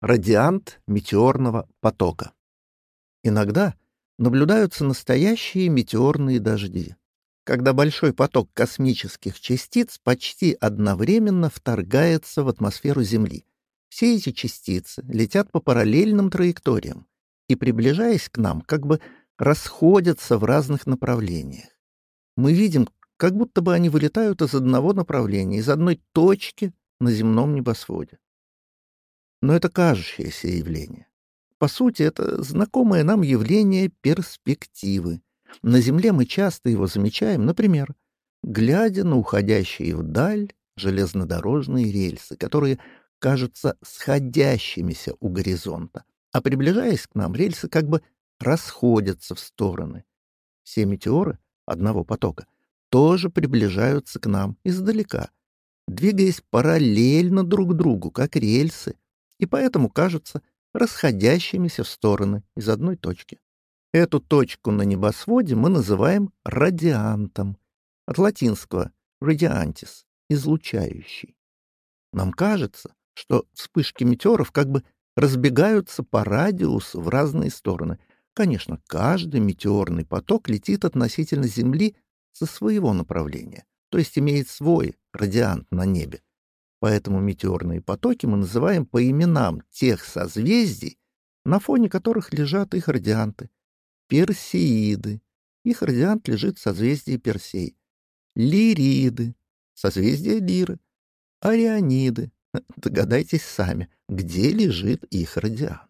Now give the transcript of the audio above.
Радиант метеорного потока. Иногда наблюдаются настоящие метеорные дожди, когда большой поток космических частиц почти одновременно вторгается в атмосферу Земли. Все эти частицы летят по параллельным траекториям и, приближаясь к нам, как бы расходятся в разных направлениях. Мы видим, как будто бы они вылетают из одного направления, из одной точки на земном небосводе. Но это кажущееся явление. По сути, это знакомое нам явление перспективы. На Земле мы часто его замечаем, например, глядя на уходящие вдаль железнодорожные рельсы, которые кажутся сходящимися у горизонта, а приближаясь к нам, рельсы как бы расходятся в стороны. Все метеоры одного потока тоже приближаются к нам издалека, двигаясь параллельно друг другу, как рельсы, и поэтому кажутся расходящимися в стороны из одной точки. Эту точку на небосводе мы называем радиантом, от латинского «radiantis» — излучающий. Нам кажется, что вспышки метеоров как бы разбегаются по радиусу в разные стороны. Конечно, каждый метеорный поток летит относительно Земли со своего направления, то есть имеет свой радиант на небе. Поэтому метеорные потоки мы называем по именам тех созвездий, на фоне которых лежат их радианты. Персеиды. Их радиант лежит в созвездии Персей. Лириды. Созвездие Лиры. Ориониды. Догадайтесь сами, где лежит их радиант.